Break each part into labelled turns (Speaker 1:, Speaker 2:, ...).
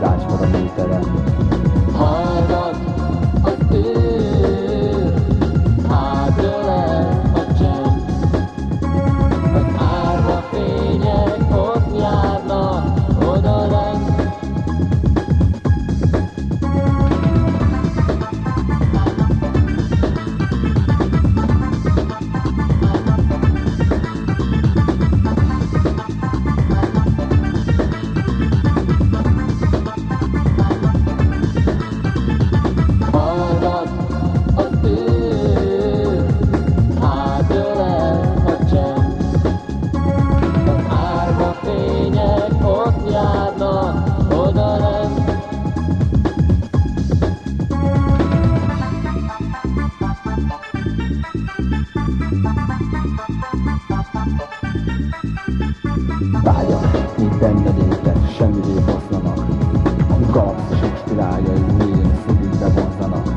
Speaker 1: guys for the meet Vágyak, mint benned élte, semmivé hasznának. A gabsz sok spiráljai mélyén szívünkbe vonzanak.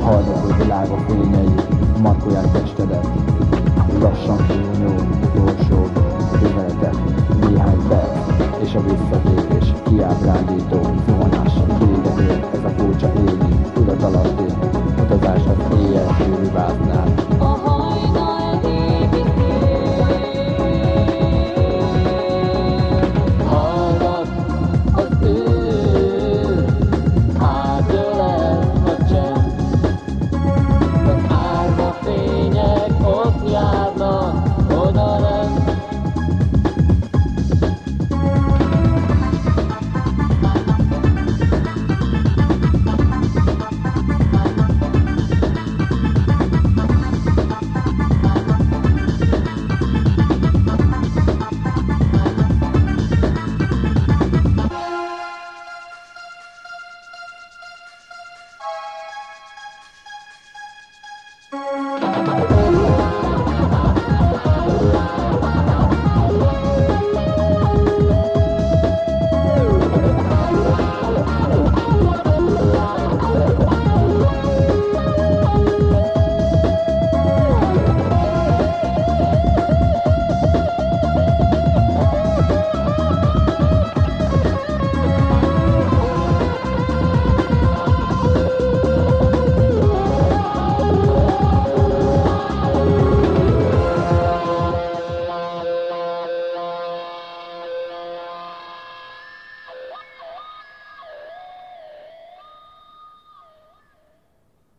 Speaker 1: Hajlagó világa fényei, markolják testedet. Lassan fényó, utolsó, üvenetet, néhány perc, és a visszatérés kiábrándító zuhanás. Vége ér, ez a furcsa élni, tudatalatti, utazás az éjjel sűrű váznál.